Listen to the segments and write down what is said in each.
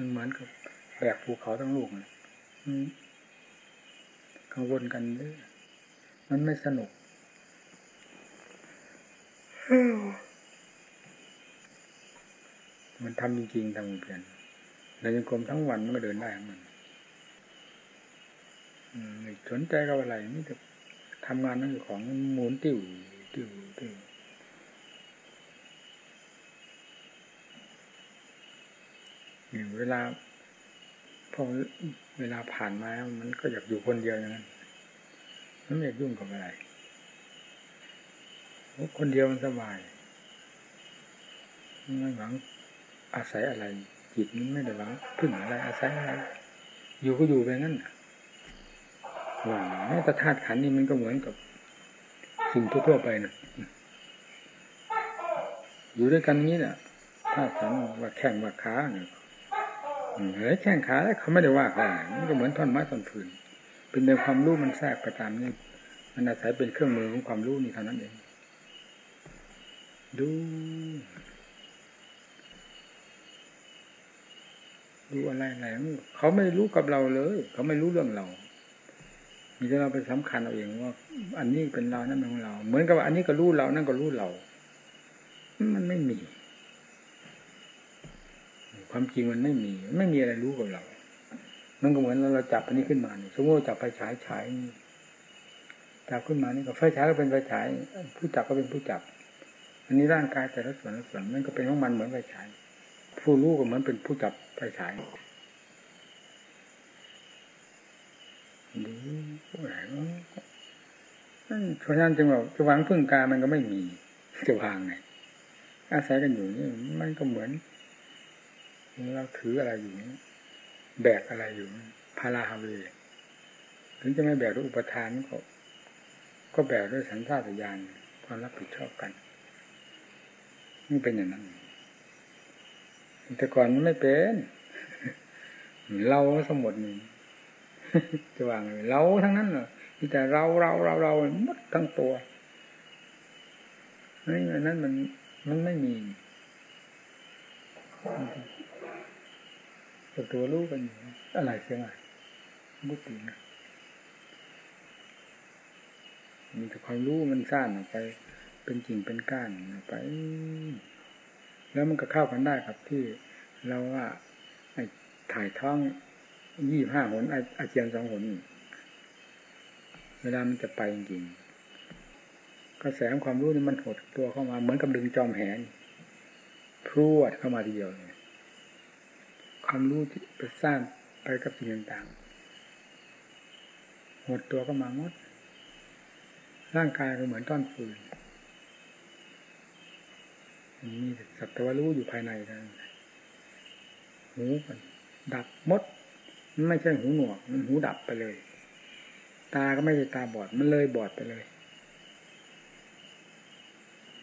มันเหมือนกับแบกภูเขาทั้งลูกกังวลกันเลยมันไม่สนุกมันทำจริงๆทำเพียนในยังกรมทั้งวันมันก็เดินได้มันสนใจกับอะไรนี่แต่ทำงานนั่นอยู่ของหมุนติ่วติ่วติ่ว เวลาพอเวลาผ่านมามันก็อยากอยู่คนเดียวอย่างนั้นมันไม่อยากยุ่งกับอะไรคนเดียวมันสบายไม่หวังอาศัยอะไร จิตมันไม่ได้หวังพึ่งอะไรอาศัยอะไรอยู่ก็อยู่ไปงั้นว่าแม้แต่ธาตุขันนี่มันก็เหมือนกับสิ่งทั่วๆไปนะอยู่ด้วยกันนี้แหละธาตุขันว่าแข่งว่าขาเนี่ย เฮ้ยแข่งขาเขาไม่ได้ว่าใครมันก็เหมือนท่อนไม้ท่อนฟืน เป็นในความรู้มันแทรกไประจามนี่มันอาศัยเป็นเครื่องมือของความรู้นี่เท่านั้นเอง ดู ดูอะไรอะไรเขาไม่รู้กับเราเลย เขาไม่รู้เรื่องเรามีแต่เราไปสำคัญเอาเองว่า อันนี้เป็นเรานั่นเป็นของเรา เหมือนกับว่าอันนี้ก็รู้เรานั่นก็รู้เรา มันไม่มี ความจริงมันไม่มี ไม่มีอะไรรู้กับเรา มันก็เหมือนเราเราจับอันนี้ขึ้นมาเนี่ยสมมติจับไฟฉายฉายจับขึ้นมานี่ก็ไฟฉายก็เป็นไฟฉาย ผู้จับก็เป็นผู้จับ อันนี้ร่างกายแต่ละส่วนละส่วนมันก็เป็นของมันเหมือนไฟฉาย ผู้รู้ก็เหมือนเป็นผู้จับไฟฉายดูอะไรเพราะฉะนั้นจึงบอกจะวางพึ่งกายมันก็ไม่มีจะวางไงอาศัยกันอยู่นี่มันก็เหมือน เราถืออะไรอยู่นี่แบกอะไรอยู่พาราฮาเวถึงจะไม่แบกด้วยอุปทานก็ ก็แบกด้วยสัญชาตญาณความรับผิดชอบกันมันเป็นอย่างนั้นแต่ก่อนมันไม่เป็นเราสมบนี่จะวางเลยเราทั้งนั้นเหรอแต่เราเราเราเราหมดทั้งตัวนี่นั้นมันมันไม่มี ตัวตัวรู้กันอยู่อะไรเสียงอะไรมุตินะมีแต่ความรู้มันสร้างออกไป เป็นจริงเป็นก้านไป แล้วมันก็เข้ากันได้ครับที่เราว่าไอ้ถ่ายท้องยี่ห้าหนอาเจียนสองหนเวลามันจะไปจริงกระแสความรู้นี่มันหดตัวเข้ามา เหมือนกับดึงจอมแหนพรวดเข้ามาทีเดียวเลย ความรู้ที่ไปสร้างไปกับสิ่งต่างๆหดตัวเข้ามาหมด ร่างกายก็เหมือนต้นฟืนมีสัตว์รู้อยู่ภายในนั้นหูมันดับมดมันไม่ใช่หูหนวกมันหูดับไปเลย ตาก็ไม่ใช่ตาบอด มันเลยบอดไปเลย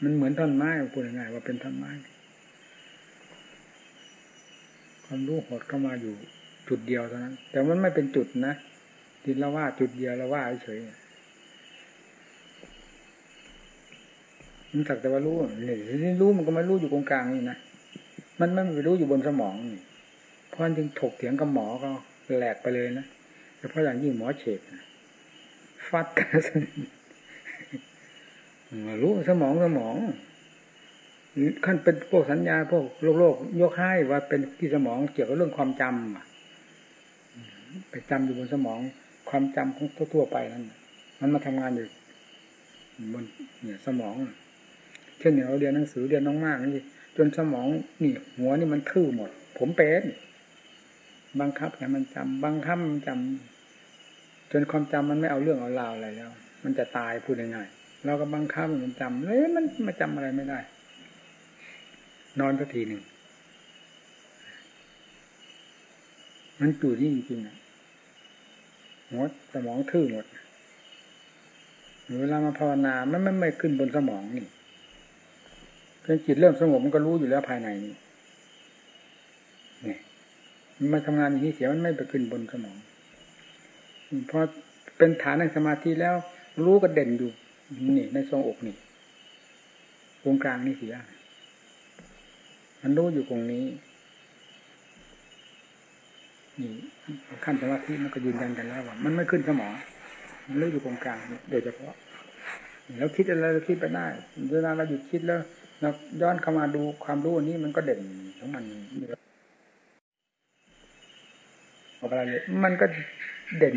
มันเหมือนท่อนไม้พูดง่ายๆว่าเป็นท่อนไม้ ความรู้หดเข้ามาอยู่จุดเดียวเท่านั้น แต่มันไม่เป็นจุดนะที่เราว่าจุดเดียวเราว่าเฉยมันสักแต่ว่ารู้เนี่ยที่รู้มันก็ไม่รู้อยู่ตรงกลางนี่นะมันไม่ไปรู้อยู่บนสมองนี่เพราะนั้นจึงถกเถียงกับหมอก็แหลกไปเลยนะแต่เพราะอย่างยิ่งหมอเฉดฟัดกันรู้สมองสมอง ขั้นเป็นพวกสัญญาพวกโลกโลกยกให้ว่าเป็นที่สมองเกี่ยวกับเรื่องความจำไปจำอยู่บนสมองความจำของทั่วไปนั่นมันมาทำงานอยู่บนเนี่ยสมอง เช่นอย่างเราเรียนหนังสือเรียนน้องมากนี่จนสมองนี่หัวนี่มันทื่อหมด ผมเป็นบังคับให้มันจำบังคับมันจำจนความจำมันไม่เอาเรื่องเอาราวอะไรแล้ว มันจะตายพูดง่ายๆเราก็บังคับมันจำเลยมันมาจำอะไรไม่ได้ นอนสักทีหนึ่ง มันจู่ที่จริงๆอะหมดสมองทื่อหมดเวลามาภาวนา มันไม่ไม่ขึ้นบนสมองนี่เพียงจิตเริ่มสงบมันก็รู้อยู่แล้วภายในนี่เนี่ยมันมาทำงานอย่างนี้เสียมันไม่ไปขึ้นบนสมองพอเป็นฐานในสมาธิแล้ว รู้ก็เด่นอยู่ นี่ ในทรงอกนี่ตรงกลางนี่เสีย มันรู้อยู่ตรงนี้นี่ขั้นสมาธิมันก็ยืนยันกันแล้วว่ามันไม่ขึ้นสมองมันเลือยู่ตรงกลางโดยเฉพาะแล้วคิดอะไรเราคิดไปได้เวลาเราหยุดคิดแล้วเราย้อนเข้ามาดูความรู้อันนี้มันก็เด่นของมันอะไรเลยมันก็เด่น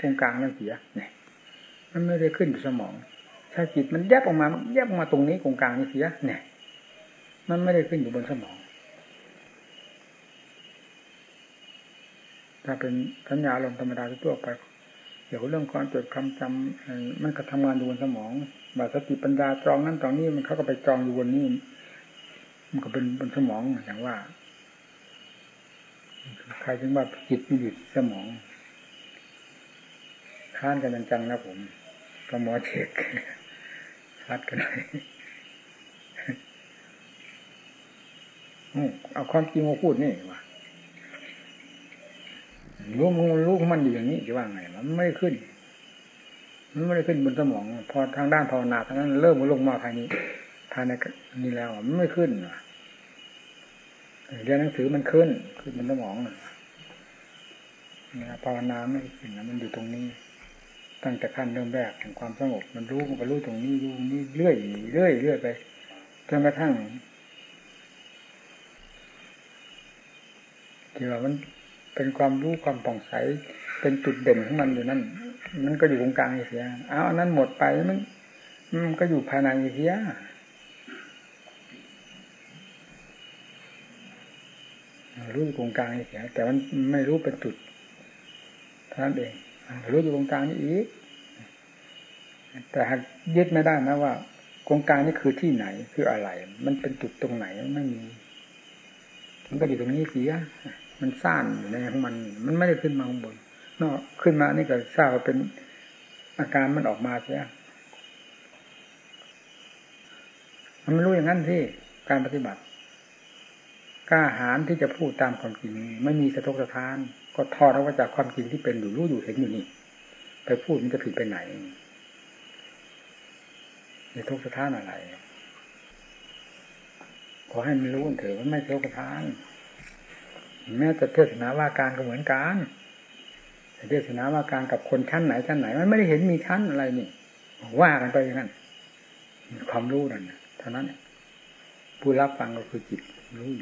ตรงกลางนั่นเสียเนี่ยมันไม่ได้ขึ้นอยู่สมอง ถ้าจิตมันแยบออกมาแยบออกมาตรงนี้ตรงกลางนี่เสียเนี่ย มันไม่ได้ขึ้นอยู่บนสมอง ถ้าเป็นสัญญาลมธรรมดาทั่วไปเกี่ยวกับเรื่องความจดคำจำมันก็ทำงานอยู่บนสมองบาสติปัญญาตรองนั้นตรองนี้มันเขาก็ไปจองอยู่บนนี้มันก็เป็นบนสมองอย่างว่า ใครถึงว่าจิตมันอยู่สมองค้านกันจังๆนะผมก็หมอเช็คคัดกันเลย เอาความจริงมาพูดนี่ว่ารู้มันรู้มันอยู่อย่างนี้จะว่าไงมันไม่ขึ้น มันไม่ได้ขึ้นบนสมอง พอทางด้านภาวนาทางนั้น เริ่มลงมาภายนี้ภายในนี้แล้วมันไม่ขึ้นเรียนหนังสือมันขึ้น ขึ้นบนสมองนะภาวนาไม่ขึ้นนะมันอยู่ตรงนี้ ตั้งแต่ขั้นเริ่มแรกแห่งความสงบมันรู้มันรู้ตรงนี้รู้นี่เรื่อยเรื่อยเรื่อยไปจนกระทั่ง ที่ว่ามันเป็นความรู้ความผ่องใส เป็นจุดเด่นของมันอยู่นั่น มันก็อยู่ตรงกลางเสียเอาอันนั้นหมดไปมันมันก็อยู่ภายในเสียรู้อยู่ตรงกลางเสียแต่มันไม่รู้เป็นจุดเท่านั้นเองรู้อยู่ตรงกลางนี่อีกแต่หากยึดไม่ได้นะว่าตรงกลางนี่คือที่ไหนคืออะไร มันเป็นจุดตรงไหนไม่มี มันก็อยู่ตรงนี้เสีย มันซ่านอยู่ในของมัน มันไม่ได้ขึ้นมาข้างบนนอกขึ้นมานี่ก็ทราบว่าเป็นอาการมันออกมาใช่ไหมมันไม่รู้อย่างนั้นที่การปฏิบัติกล้าหาญที่จะพูดตามความจริงไม่มีสะทกสะท้าน ก็ทอดออกมาจากความจริงที่เป็นอยู่รู้อยู่เห็นอยู่นี่ไปพูดมันจะผิดไปไหนสะทกสะท้านอะไร ขอให้มันรู้เถอะมันไม่สะทกสะท้าน แม้แต่เทศนาว่าการก็เหมือนกันเทศนาว่าการกับคนชั้นไหนชั้นไหน มันไม่ได้เห็นมีชั้นอะไรนี่ว่ากันไปอย่างนั้นความรู้นั่นเท่านั้นผู้รับฟังก็คือจิตรู้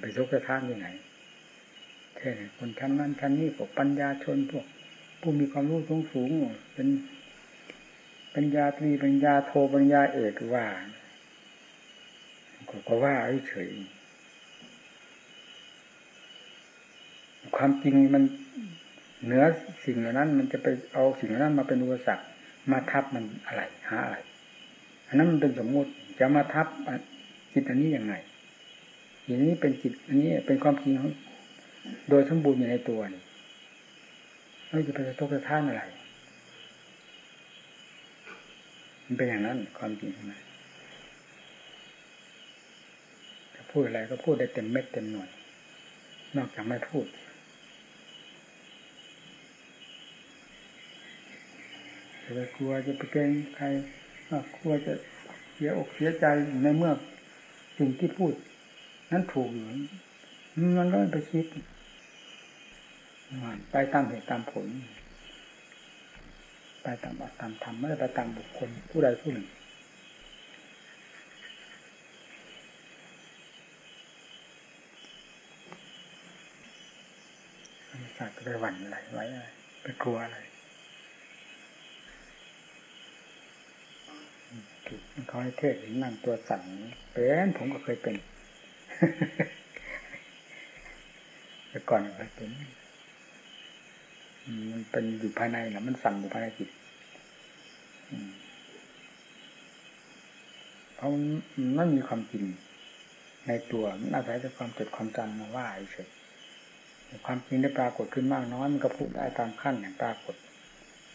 ไปยกกระท่านยังไงแค่คนชั้นนั้นชั้นนี้พวกปัญญาชนพวก ผู้มีความรู้สูงสูงเป็นปัญญาตรีปัญญาโทปัญญาเอกว่าก็ว่าเฉย ความจริงมันเหนือสิ่งเหล่านั้น มันจะไปเอาสิ่งเหล่านั้นมาเป็นอุปสรรคมาทับมันอะไรหาอะไรอันนั้นมันเป็นสมมุติจะมาทับจิตอันนี้ยังไงอย่างนี้เป็นจิตอันนี้เป็นความจริงของโดยสมบูรณ์อยู่ในตัวนี่เราจะไปกระทบกระท่านอะไร มันเป็นอย่างนั้นความจริงใช่ไหมจะพูดอะไรก็พูดได้เต็มเม็ดเต็มหน่วย นอกจากไม่พูด จะไปกลัวจะไปเกรงใครกลัวจะเสียอกเสียใจในเมื่อสิ่งที่พูด นั้นถูกอยู่มันก็ไม่ไปคิดไปตามเหตุตามผล ไปตามอัตตามธรรมไม่ได้ไปตามบุคคลผู้ใดผู้หนึ่งสัตว์ไปหวั่นอะไรไว้อะไรไปกลัวอะไร เขาให้เทศนั่งตัวสั่นเป็นผมก็เคยเป็นแต่ก่อนเคยเป็นมันเป็นอยู่ภายในนะมันสั่นอยู่ภายในจิตเพราะมันไม่มีความจริงในตัวมันอาศัยแต่ความจดความจำมาว่าเฉยความจริงได้ปรากฏขึ้นมากน้อยมันก็พูดได้ตามขั้นอย่างปรากฏ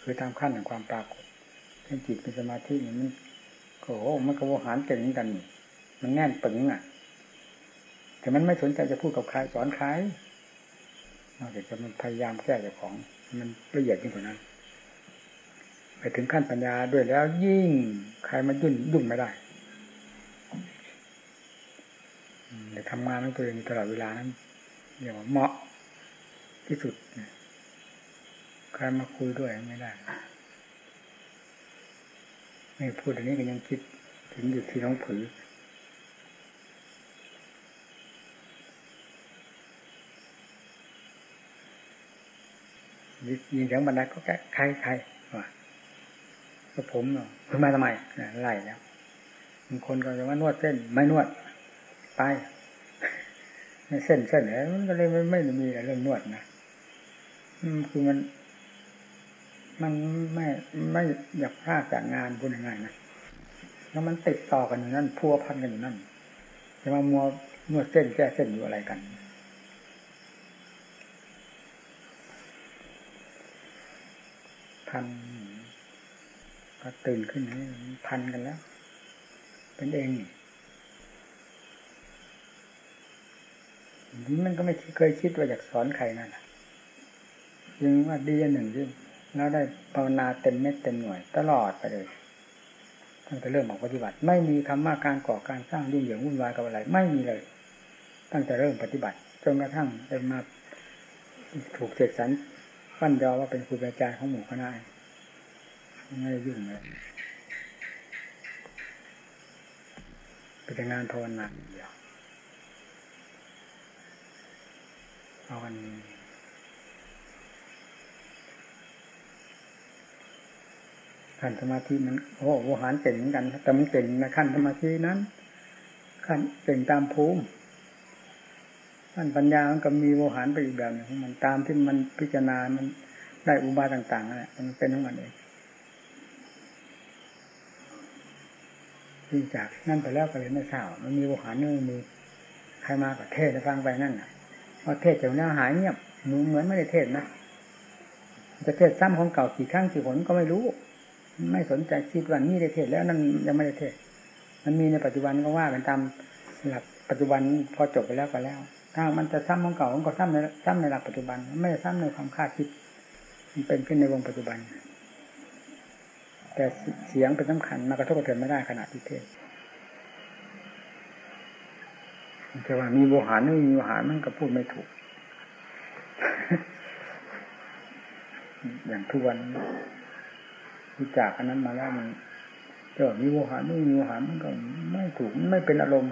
คือตามขั้นแห่งความปรากฏเช่นจิตเป็นสมาธิมัน โอ้โหมันกระโวหารเก่งกัน มันแน่นปึงอะ แต่มันไม่สนใจจะพูดกับใครสอนใครนอกจากจะมันพยายามแก้เจ้าของ มันละเอียดยิ่งกว่านั้นไปถึงขั้นปัญญาด้วยแล้วยิ่งใครมายุ่นยุ่งไม่ได้แต่ทำงานของตัวเองตลอดเวลานั้นเรียกว่าเหมาะที่สุดใครมาคุยด้วยไม่ได้ พูดอันนี้ก็ยังคิดถึงอยู่ที่น้องผือยินเสียงบรรดาก็แค่ใครใครว่าก็ผมเนาะคุณมาทำไมไล่แล้วบางคนก็จะว่านวดเส้น ไม่นวด ไปเส้นเส้นเนี่ยมันก็เลยไม่ไม่มีเรื่องนวดนะคือมัน มันไม่ไม่อยากพลาดจากงานพูดง่ายๆนะแล้วมันติดต่อกันอยู่นั่นพัวพันกันอยู่นั่นจะมามัวนวดเส้นแก้เส้นอยู่อะไรกันพันก็ตื่นขึ้นพันกันแล้ว เป็นเองนี่มันก็ไม่เคยคิดว่าอยากสอนใครนั่นยังว่าดีอันหนึ่งที่ แล้วได้ภาวนาเต็มเม็ดเต็มหน่วย ตลอดไปเลยตั้งแต่เริ่มออกปฏิบัติ ไม่มีคำว่าการก่อการสร้างยุ่งเหยิงวุ่นวายกับอะไร ไม่มีเลย ตั้งแต่เริ่มปฏิบัติจนกระทั่งได้มาถูกเสกสรรปั้นยอว่าเป็นครูอาจารย์ของหมู่คณะไม่ได้ยุ่งเลยเป็นงานภาวนาเดียวเอาวัน ขั้นสมาธิมันโอ้โหหารเก่งเหมือนกันแต่มันเก่งในขั้นสมาธินั้น ขั้นเก่งตามภูมิขั้นปัญญามันก็มีโวหารไปอีกแบบหนึ่งมันตามที่มันพิจารณา มันได้อุบายต่างๆนั่นแหละมันเป็นของมันเองที่จากนั่นไปแล้วก็เลยไม่ทราบมันมีโวหารเนื้อมือใครมากับเทศฟังไปนั่นน่ะพอเทศจากเนื้อหายเงียบเหมือนไม่ได้เทศนะจะเทศซ้ำของเก่ากี่ครั้งกี่หนก็ไม่รู้ ไม่สนใจคิดว่านี่ได้เทศแล้วนั่นยังไม่ได้เทศมันมีในปัจจุบันก็ว่าเป็นตามหลักปัจจุบันพอจบไปแล้วก็แล้ว ถ้ามันจะซ้ำของเก่ามันก็ซ้ำในซ้ำในหลักปัจจุบัน ไม่ซ้ำในความคาดคิดมันเป็นขึ้นในวงปัจจุบัน แต่เสียงเป็นสำคัญมากระทบกระเทือนไม่ได้ขณะที่เทศแต่ว่ามีโวหารไม่มีโวหารมันก็พูดไม่ถูก อย่างทุกวัน รู้จักอันนั้นมาแล้วมันเจอมีโวหารไม่มีโวหารมันก็ไม่ถูกไม่เป็นอารมณ์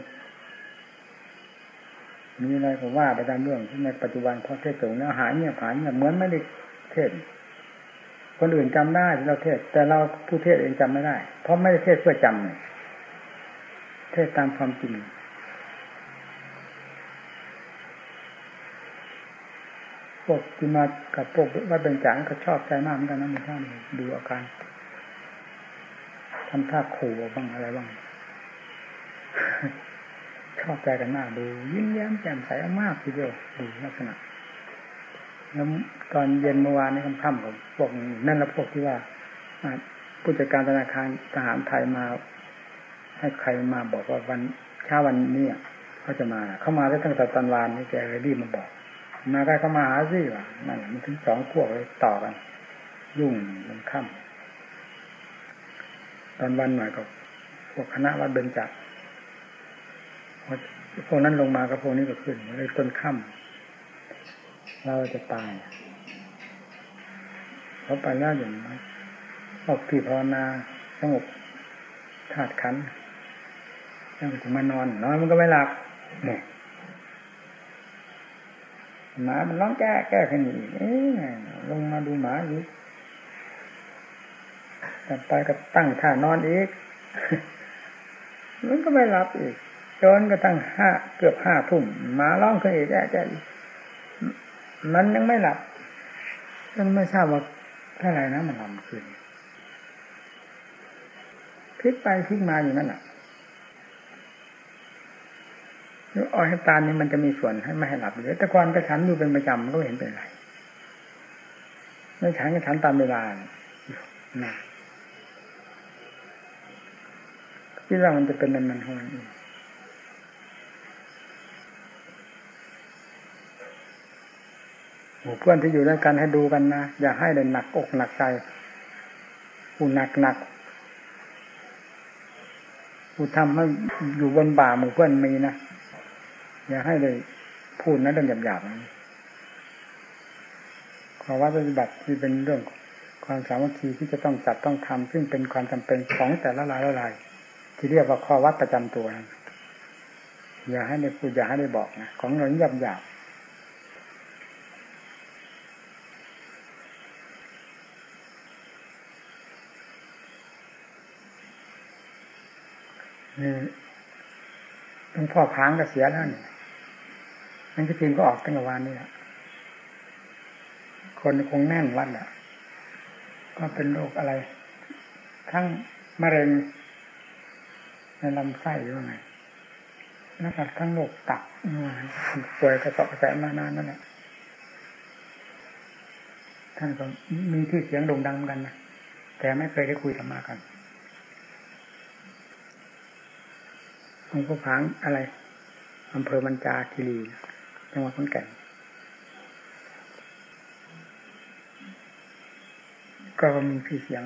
มีอะไรก็ว่าไปตามเรื่องที่ในปัจจุบันพอเทศส่งเนื้อหายเนี่ยผานเนี่ยเหมือนไม่ได้เทศคนอื่นจำได้ที่เราเทศ แต่เราผู้เทศเองจำไม่ได้ เพราะไม่ได้เทศเพื่อจำเทศตามความจริงพวกที่มากับพวกว่าเป็นจางก็ชอบใจมากเหมือนกันนะมีท่านดูอาการ ทำท่าขู่บ้างอะไรบ้างชอบใจกันมากดู ยิ้มแย้มแจ่มใสมากทีเดียวดูลักษณะแล้วตอนเย็นเมื่อวานนี้ค่ำๆของพวกนั่นละพวกที่ว่าผู้จัดการธนาคารทหารไทยมา ให้ใครมาบอกว่าวันเช้าวันนี้เขาจะมาเขามาได้ตั้งแต่ตอนวานนี่แกเลยรีบมาบอก มาได้ก็มาหาสิวะนั่นมันถึงสองพวกเลยต่อกัน ยุ่งมันค่ำ ตอนวันหน่อยก็พวกคณะวัดเบญจพวกนั้นลงมากับพวกนี้ก็ขึ้นเลยต้นค่ำเราจะตายเขาไปแล้วอย่างไรออกที่ภาวนาสงบธาตุขันแล้วถึงมานอนนอนมันก็ไม่หลับเนี่ยหมามันร้องแก้แก้ขึ้นอีกลงมาดูหมาอี กต่อไปก็ตั้งท่านอนอีกมันก็ไม่รับอีกจนก็ตั้งห้าเกือบห้าทุ่มหมาร้องขึ้นอีกแก้แก้มันยังไม่หลับมันไม่ทราบว่าเท่าไรนะมันทำขึ้นพลิกไปพลิกมาอยู่นั่นแหละอ้อยให้ตานี่มันจะมีส่วนให้ไม่ให้หลับเลยแต่ก่อนก็ฉันอยู่เป็นประจำก็เห็นเป็นไรไม่ฉันก็ฉันตามเวลานะ คิดว่ามันจะเป็นมันมันของมันเองหมู่เพื่อนที่อยู่ด้วยกันให้ดูกันนะ อย่าให้เลยหนักอกหนักใจผู้หนักหนักผู้ทำให้อยู่บนบ่าหมู่เพื่อนมีนะ อย่าให้เลยพูดนะเรื่องหยาบๆนะขอว่าปฏิบัติที่เป็นเรื่องความสามัคคีที่จะต้องจัดต้องทำซึ่งเป็นความจำเป็นของแต่ละรายละราย ที่เรียกว่าข้อวัดประจำตัวนะอย่าให้ได้พูดอย่าให้ได้บอกนะของเราหยาบหยาบนี่หลวงพ่อพังก็เสียแล้วนี่นั่นที่จริงก็ออกตั้งแต่วันนี้แหละคนคงแน่นวัดอะ ก็เป็นโรคอะไร ทั้งมะเร็ง ในลำไส้หรือไงแล้วก็ทั้งโรคตับป่วยกระสอบกระแสมานานนั่นแหละท่านก็มีที่เสียงโด่งดังกันนะแต่ไม่เคยได้คุยธรรมากันหลวงพ่อพังอะไรอำเภอมันจาคีรีจังหวัดขอนแก่นก็มีพี่เสียง